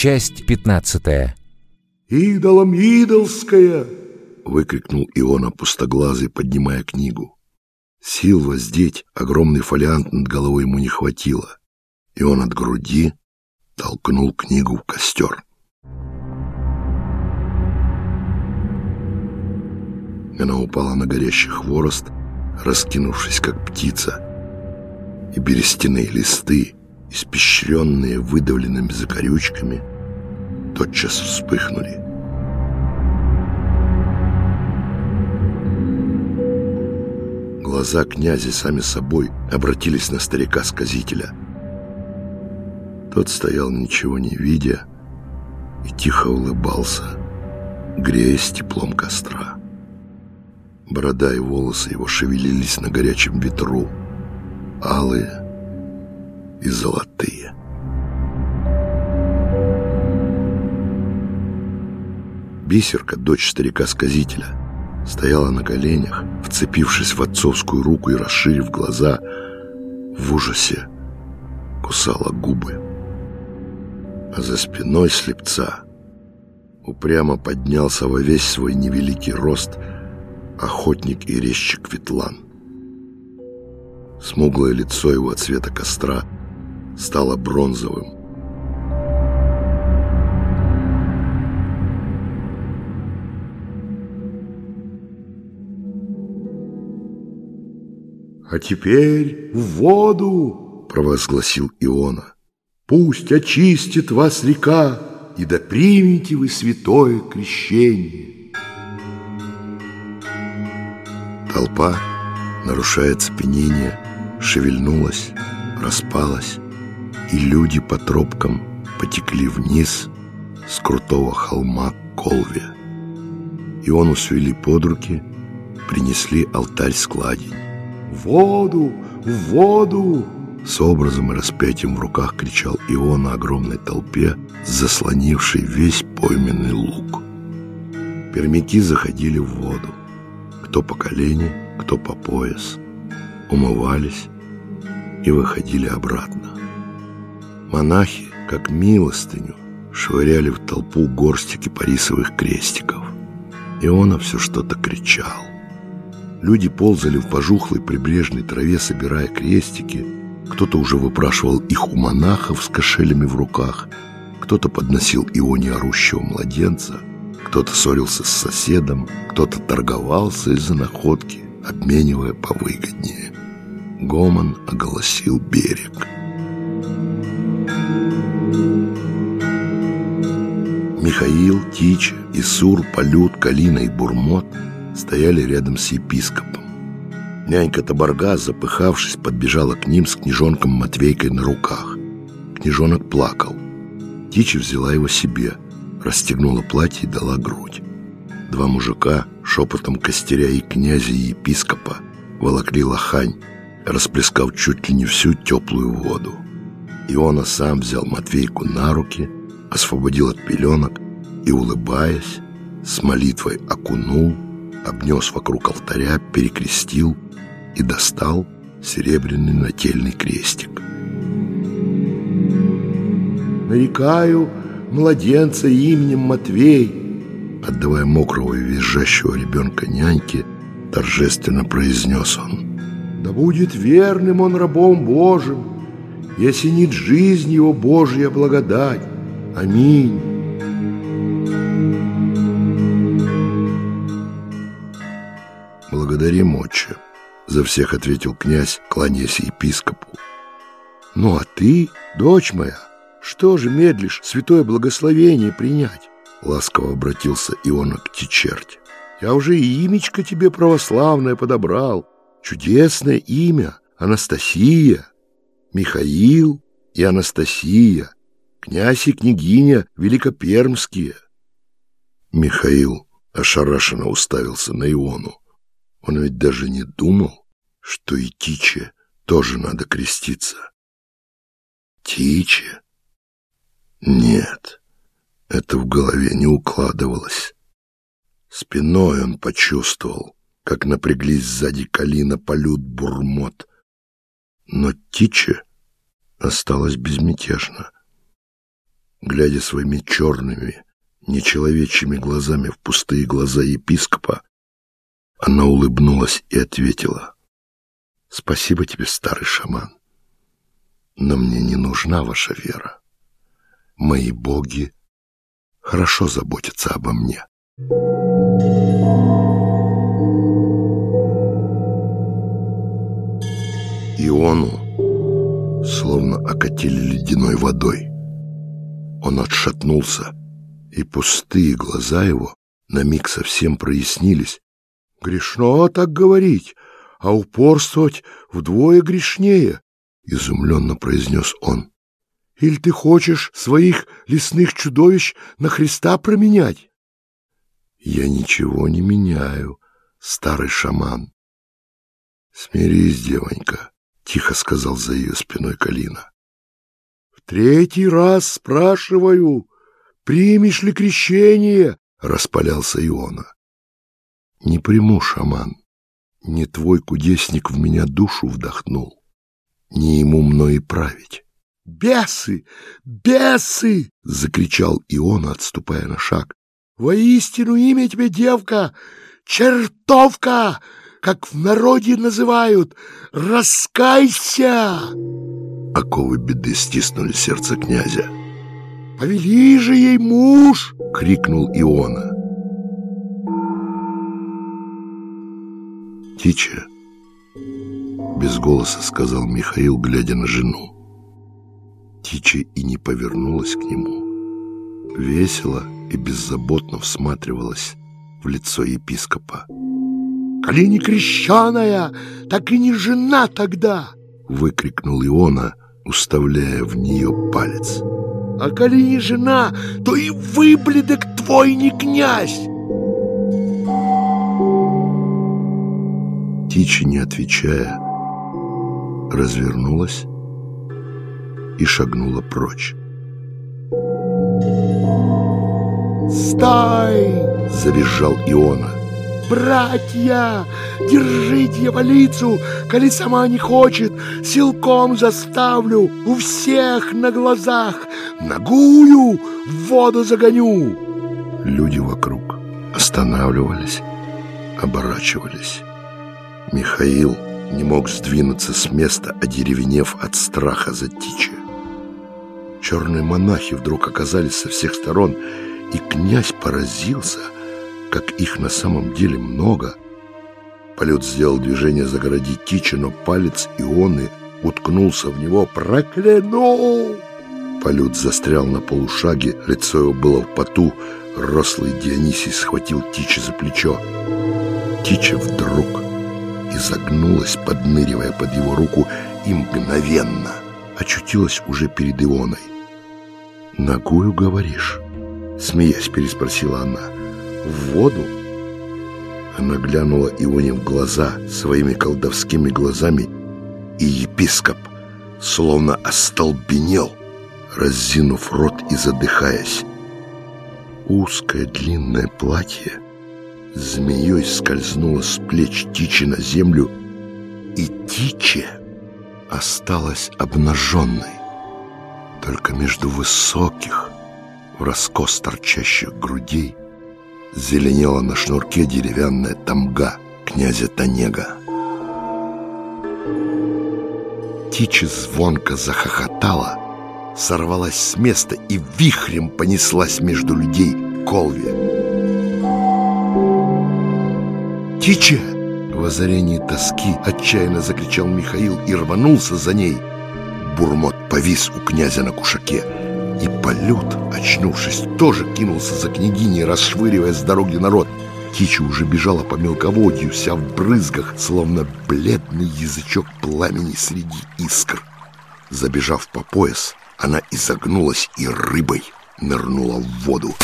Часть пятнадцатая. «Идолом идолская!» — выкрикнул Иона пустоглазый, поднимая книгу. Сил воздеть огромный фолиант над головой ему не хватило, и он от груди толкнул книгу в костер. Она упала на горящий хворост, раскинувшись, как птица, и берестяные листы, испещренные выдавленными закорючками, тотчас вспыхнули. Глаза князя сами собой обратились на старика-сказителя. Тот стоял, ничего не видя, и тихо улыбался, греясь теплом костра. Борода и волосы его шевелились на горячем ветру, алые и золотые. Бисерка, дочь старика-сказителя, стояла на коленях, вцепившись в отцовскую руку и расширив глаза, в ужасе кусала губы. А за спиной слепца упрямо поднялся во весь свой невеликий рост охотник и резчик Ветлан. Смуглое лицо его от цвета костра стало бронзовым, «А теперь в воду!» — провозгласил Иона. «Пусть очистит вас река, и да примите вы святое крещение!» Толпа, нарушая цепенение, шевельнулась, распалась, и люди по тропкам потекли вниз с крутого холма Колве. Иону свели под руки, принесли алтарь-складень. «В воду! Воду!» С образом и распятием в руках кричал Ион на огромной толпе, заслонившей весь пойменный луг. Пермяки заходили в воду. Кто по колени, кто по пояс. Умывались и выходили обратно. Монахи, как милостыню, швыряли в толпу горстики парисовых крестиков. Иона все что-то кричал. Люди ползали в пожухлой прибрежной траве, собирая крестики. Кто-то уже выпрашивал их у монахов с кошелями в руках. Кто-то подносил Ионе орущего младенца. Кто-то ссорился с соседом. Кто-то торговался из-за находки, обменивая повыгоднее. Гомон оголосил берег. Михаил, Тича, Исур, Полют, Калина и Бурмот – стояли рядом с епископом. Нянька Табарга, запыхавшись, подбежала к ним с княжонком Матвейкой на руках. Княжонок плакал. Тича взяла его себе, расстегнула платье и дала грудь. Два мужика, шепотом костеря и князя, и епископа, волокли лохань, расплескав чуть ли не всю теплую воду. Иона сам взял Матвейку на руки, освободил от пеленок и, улыбаясь, с молитвой окунул обнес вокруг алтаря, перекрестил и достал серебряный нательный крестик. «Нарекаю младенца именем Матвей», отдавая мокрого и визжащего ребенка няньке, торжественно произнес он. «Да будет верным он рабом Божьим, и осенит жизнь его Божья благодать. Аминь». «Благодарим, отче», — за всех ответил князь, кланяясь епископу. «Ну а ты, дочь моя, что же медлишь святое благословение принять?» Ласково обратился Иона к Тичерте. «Я уже и имечко тебе православное подобрал. Чудесное имя — Анастасия, Михаил и Анастасия, князь и княгиня великопермские». Михаил ошарашенно уставился на Иону. Он ведь даже не думал, что и Тиче тоже надо креститься. Тиче? Нет, это в голове не укладывалось. Спиной он почувствовал, как напряглись сзади Калина, полют, бурмот. Но Тиче осталась безмятежна. Глядя своими черными, нечеловечьими глазами в пустые глаза епископа, она улыбнулась и ответила, «Спасибо тебе, старый шаман, но мне не нужна ваша вера. Мои боги хорошо заботятся обо мне». Иону словно окатили ледяной водой. Он отшатнулся, и пустые глаза его на миг совсем прояснились. «Грешно так говорить, а упорствовать вдвое грешнее», — изумленно произнес он. «Или ты хочешь своих лесных чудовищ на Христа променять?» «Я ничего не меняю, старый шаман». «Смирись, девонька», — тихо сказал за ее спиной Калина. «В третий раз спрашиваю, примешь ли крещение?» — распалялся Иона. «Не приму, шаман. Не твой кудесник в меня душу вдохнул. Не ему мной и править». «Бесы! Бесы!» — закричал Иона, отступая на шаг. «Воистину имя тебе, девка, чертовка, как в народе называют, раскайся!» Оковы беды стиснули сердце князя. «Повели же ей муж!» — крикнул Иона. «Тича!» — без голоса сказал Михаил, глядя на жену. Тича и не повернулась к нему. Весело и беззаботно всматривалась в лицо епископа. «Коли не крещеная, так и не жена тогда!» — выкрикнул Иона, уставляя в нее палец. «А коли не жена, то и выбледок твой не князь!» Тичи, не отвечая, развернулась и шагнула прочь. «Стой!» — завизжал Иона. «Братья, держи дьяволицу, коли сама не хочет, силком заставлю, у всех на глазах, ногую в воду загоню!» Люди вокруг останавливались, оборачивались. Михаил не мог сдвинуться с места, одеревенев от страха за Тичи. Черные монахи вдруг оказались со всех сторон, и князь поразился, как их на самом деле много. Полет сделал движение загородить Тичи, но палец Ионы уткнулся в него. «Прокляну!» Полет застрял на полушаге, лицо его было в поту. Рослый Дионисий схватил Тичи за плечо. Тича вдруг изогнулась, подныривая под его руку, и мгновенно очутилась уже перед Ионой. «Ногую, говоришь?» — смеясь переспросила она. «В воду?» Она глянула Ионе в глаза своими колдовскими глазами, и епископ словно остолбенел, разинув рот и задыхаясь. Узкое длинное платье змеей скользнуло с плеч Тичи на землю, и Тичи осталась обнаженной. Только между высоких, в раскос торчащих грудей зеленела на шнурке деревянная тамга князя Танега. Тичи звонко захохотала, сорвалась с места и вихрем понеслась между людей к. «Тичи!» В озарении тоски отчаянно закричал Михаил и рванулся за ней. Бурмот повис у князя на кушаке. И Полют, очнувшись, тоже кинулся за княгиней, расшвыривая с дороги народ. Тича уже бежала по мелководью, вся в брызгах, словно бледный язычок пламени среди искр. Забежав по пояс, она изогнулась и рыбой нырнула в воду.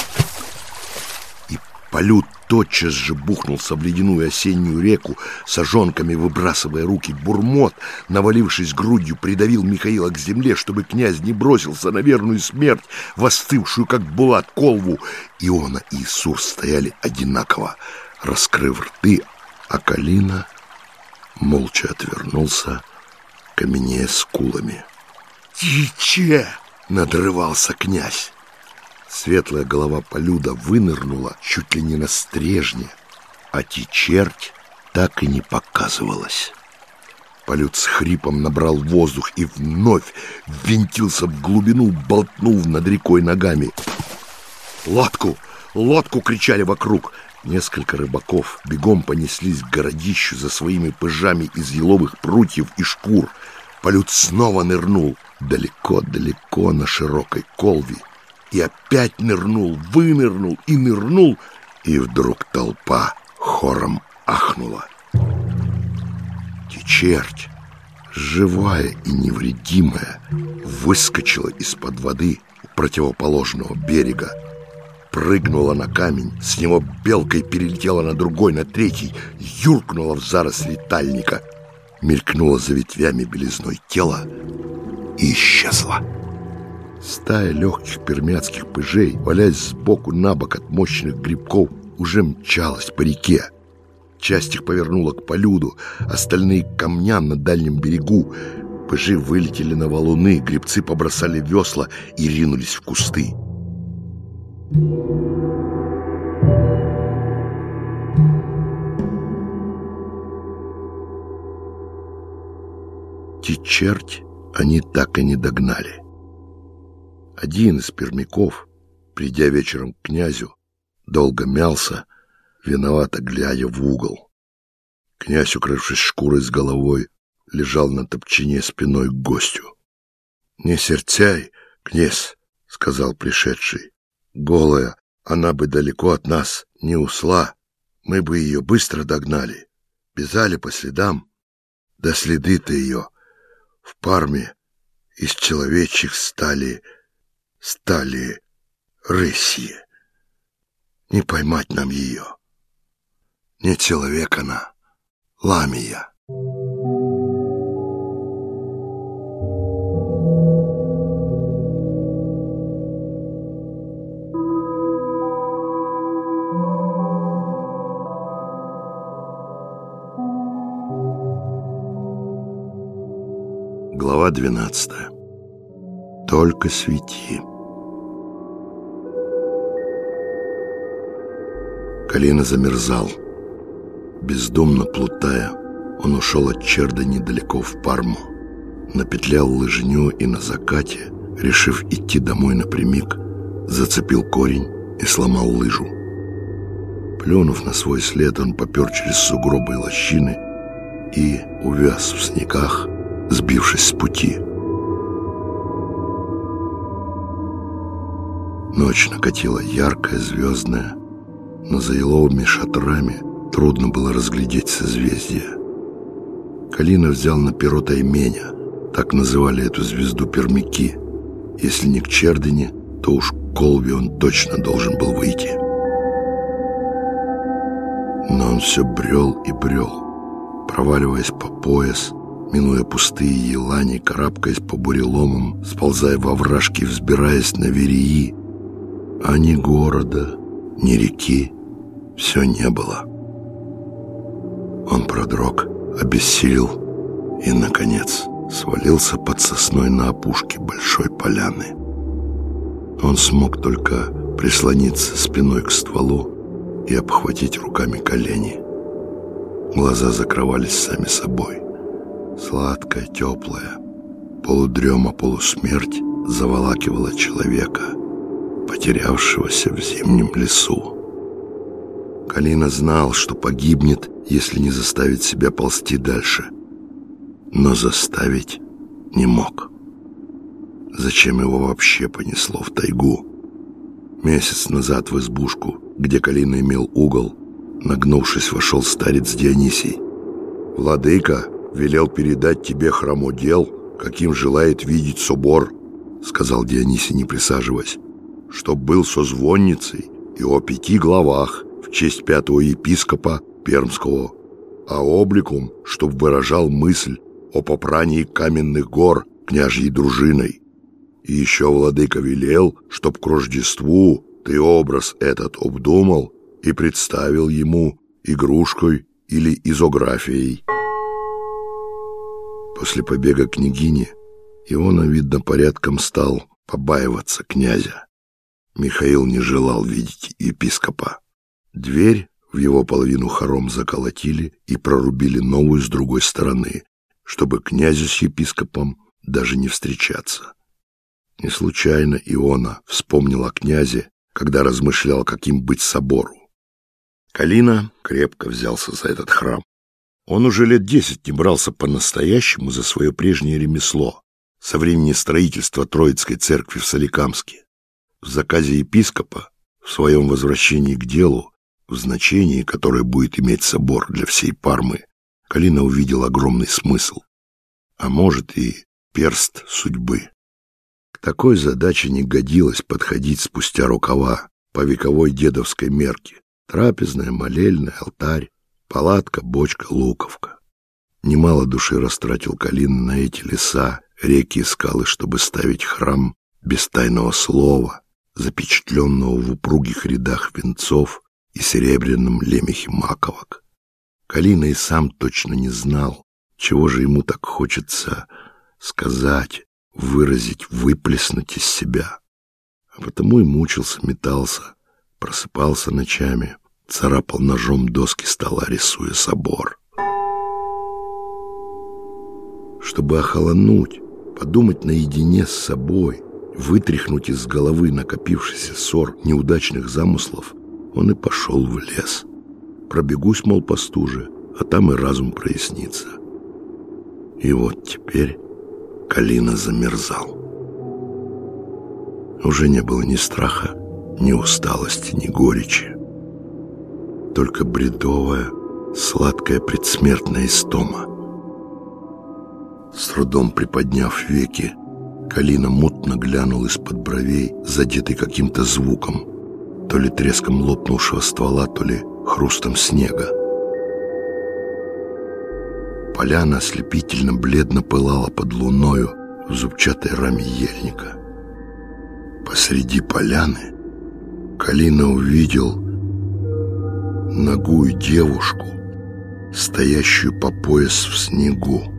И Полют тотчас же бухнулся в ледяную осеннюю реку, сожонками выбрасывая руки. Бурмот, навалившись грудью, придавил Михаила к земле, чтобы князь не бросился на верную смерть, восстывшую, как булат, колву. Иона и Исур стояли одинаково, раскрыв рты, а Калина молча отвернулся, каменея скулами. «Тиче!» — надрывался князь. Светлая голова полюда вынырнула чуть ли не на стрежне, а течерть так и не показывалась. Полют с хрипом набрал воздух и вновь ввинтился в глубину, болтнув над рекой ногами. «Лодку! Лодку!» — кричали вокруг. Несколько рыбаков бегом понеслись к городищу за своими пыжами из еловых прутьев и шкур. Полют снова нырнул далеко-далеко на широкой колви. И опять нырнул, вынырнул и нырнул, и вдруг толпа хором ахнула. Течерть, живая и невредимая, выскочила из-под воды у противоположного берега, прыгнула на камень, с него белкой перелетела на другой, на третий, юркнула в заросли тальника, мелькнула за ветвями белизной тела и исчезла. Стая легких пермяцких пыжей, валяясь сбоку на бок от мощных грибков, уже мчалась по реке. Часть их повернула к полюду, остальные к камням на дальнем берегу. Пыжи вылетели на валуны, грибцы побросали весла и ринулись в кусты. Течерть они так и не догнали. Один из пермяков, придя вечером к князю, долго мялся, виновато глядя в угол. Князь, укрывшись шкурой с головой, лежал на топчине спиной к гостю. — Не сердцай, князь, — сказал пришедший. — Голая, она бы далеко от нас не усла. Мы бы ее быстро догнали, бежали по следам. Да следы-то ее в парме из человечьих стали, стали рысьи. Не поймать нам ее. Не человек она, ламия. Глава 12. Только свети. Колено замерзал. Бездумно плутая, он ушел от Черда недалеко в Парму. Напетлял лыжню и на закате, решив идти домой напрямик, зацепил корень и сломал лыжу. Плюнув на свой след, он попер через сугробы и лощины и увяз в снегах, сбившись с пути. Ночь накатила яркая, звездная, но за еловыми шатрами – Трудно было разглядеть созвездия. Калина взял на перо Тайменя, так называли эту звезду пермяки. Если не к Чердыне, то уж к Колби он точно должен был выйти. Но он все брел и брел, проваливаясь по пояс, минуя пустые елани, карабкаясь по буреломам, сползая во вражки, взбираясь на вереи. А ни города, ни реки все не было. Он продрог, обессилел и, наконец, свалился под сосной на опушке большой поляны. Он смог только прислониться спиной к стволу и обхватить руками колени. Глаза закрывались сами собой. Сладкая, теплая, полудрема, полусмерть заволакивала человека, потерявшегося в зимнем лесу. Калина знал, что погибнет, если не заставит себя ползти дальше. Но заставить не мог. Зачем его вообще понесло в тайгу? Месяц назад в избушку, где Калина имел угол, нагнувшись, вошел старец Дионисий. «Владыка велел передать тебе храмодел, каким желает видеть собор», сказал Дионисий, не присаживаясь, «чтоб был созвонницей и о пяти главах, честь пятого епископа Пермского, а обликом, чтоб выражал мысль о попрании каменных гор княжьей дружиной. И еще владыка велел, чтоб к Рождеству ты образ этот обдумал и представил ему игрушкой или изографией. После побега княгини Иона, видно, порядком стал побаиваться князя. Михаил не желал видеть епископа. Дверь в его половину хором заколотили и прорубили новую с другой стороны, чтобы князю с епископом даже не встречаться. Не случайно Иона вспомнил о князе, когда размышлял, каким быть собору. Калина крепко взялся за этот храм. Он уже лет десять не брался по-настоящему за свое прежнее ремесло со времени строительства Троицкой церкви в Соликамске. В заказе епископа, в своем возвращении к делу, в значении, которое будет иметь собор для всей Пармы, Калина увидел огромный смысл, а может и перст судьбы. К такой задаче не годилось подходить спустя рукава по вековой дедовской мерке. Трапезная, молельная, алтарь, палатка, бочка, луковка. Немало души растратил Калин на эти леса, реки и скалы, чтобы ставить храм без тайного слова, запечатленного в упругих рядах венцов и серебряном лемехе маковок. Калина и сам точно не знал, чего же ему так хочется сказать, выразить, выплеснуть из себя. А потому и мучился, метался, просыпался ночами, царапал ножом доски стола, рисуя собор. Чтобы охолонуть, подумать наедине с собой, вытряхнуть из головы накопившийся ссор неудачных замыслов, он и пошел в лес. Пробегусь, мол, по стуже, а там и разум прояснится. И вот теперь Калина замерзал. Уже не было ни страха, ни усталости, ни горечи. Только бредовая, сладкая предсмертная истома. С трудом приподняв веки, Калина мутно глянул из-под бровей, задетый каким-то звуком, то ли треском лопнувшего ствола, то ли хрустом снега. Поляна ослепительно бледно пылала под луною в зубчатой раме ельника. Посреди поляны Калина увидел ногую девушку, стоящую по пояс в снегу.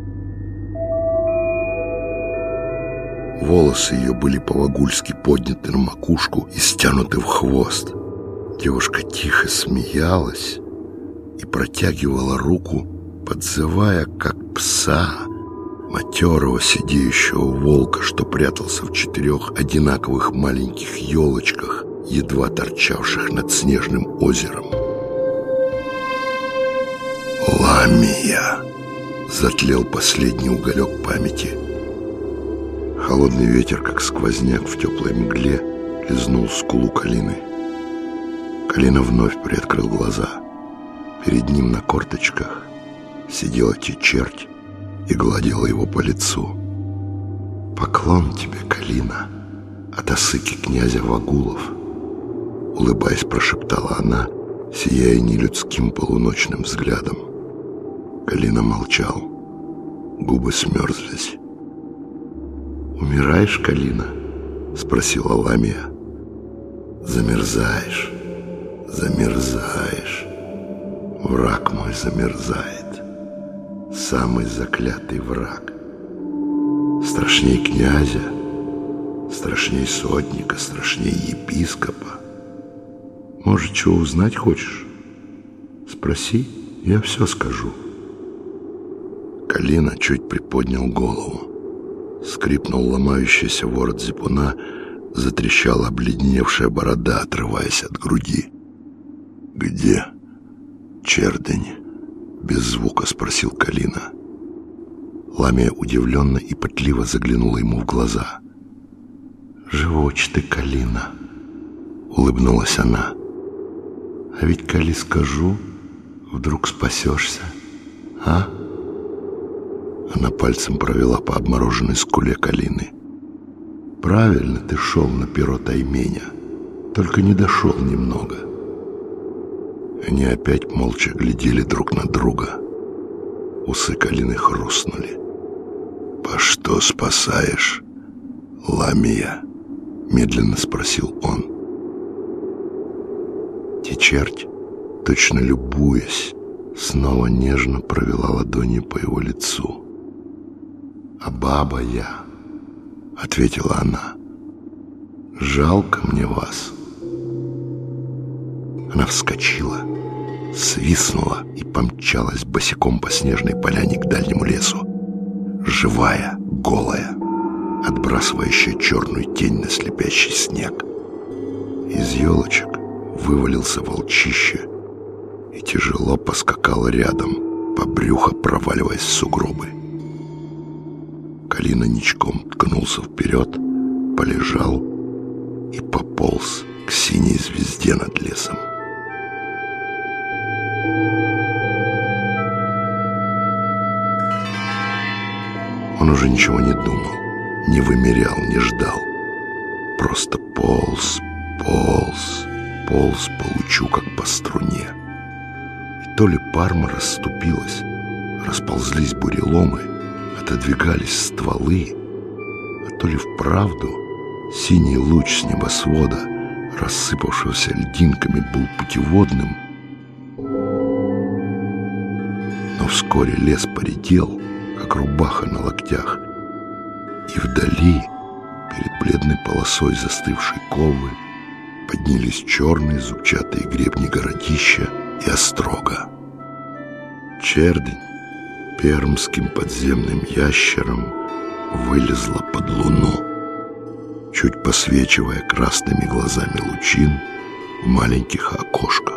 Волосы ее были по-вагульски подняты на макушку и стянуты в хвост. Девушка тихо смеялась и протягивала руку, подзывая, как пса, матерого сидеющего волка, что прятался в четырех одинаковых маленьких елочках, едва торчавших над снежным озером. «Ламия!» — затлел последний уголек памяти — Холодный ветер, как сквозняк в теплой мгле, лизнул скулу Калины. Калина вновь приоткрыл глаза. Перед ним на корточках сидела черть и гладила его по лицу. «Поклон тебе, Калина, от осыки князя Вагулов!» Улыбаясь, прошептала она, сияя нелюдским полуночным взглядом. Калина молчал. Губы смерзлись. «Умираешь, Калина?» — спросила Ламия. «Замерзаешь, замерзаешь. Враг мой замерзает. Самый заклятый враг. Страшней князя, страшней сотника, страшней епископа. Может, чего узнать хочешь? Спроси, я все скажу». Калина чуть приподнял голову. Скрипнул ломающийся ворот зипуна, затрещала обледеневшая борода, отрываясь от груди. «Где?» «Чердень», — без звука спросил Калина. Ламия удивленно и пытливо заглянула ему в глаза. «Живоч ты, Калина», — улыбнулась она. «А ведь, коли скажу, вдруг спасешься, а?» Она пальцем провела по обмороженной скуле Калины. «Правильно ты шел на перо Тайменя, только не дошел немного». Они опять молча глядели друг на друга. Усы Калины хрустнули. «По что спасаешь, Ламия?» — медленно спросил он. Течерть, точно любуясь, снова нежно провела ладонью по его лицу а баба я», — ответила она. жалко мне вас. Она вскочила, свистнула и помчалась босиком по снежной поляне к дальнему лесу. Живая, голая, отбрасывающая черную тень на слепящий снег. Из елочек вывалился волчище и тяжело поскакал рядом, по брюхо проваливаясь в сугробы. Калина ничком ткнулся вперед, полежал и пополз к синей звезде над лесом. Он уже ничего не думал, не вымерял, не ждал. Просто полз, полз, полз по лучу, как по струне. И то ли парма расступилась, расползлись буреломы, отодвигались стволы, а то ли вправду синий луч с небосвода, рассыпавшегося льдинками, был путеводным. Но вскоре лес поредел, как рубаха на локтях, и вдали, перед бледной полосой застывшей ковы, поднялись черные зубчатые гребни городища и острога. Чердень пермским подземным ящером вылезла под луну, чуть посвечивая красными глазами лучин в маленьких окошках.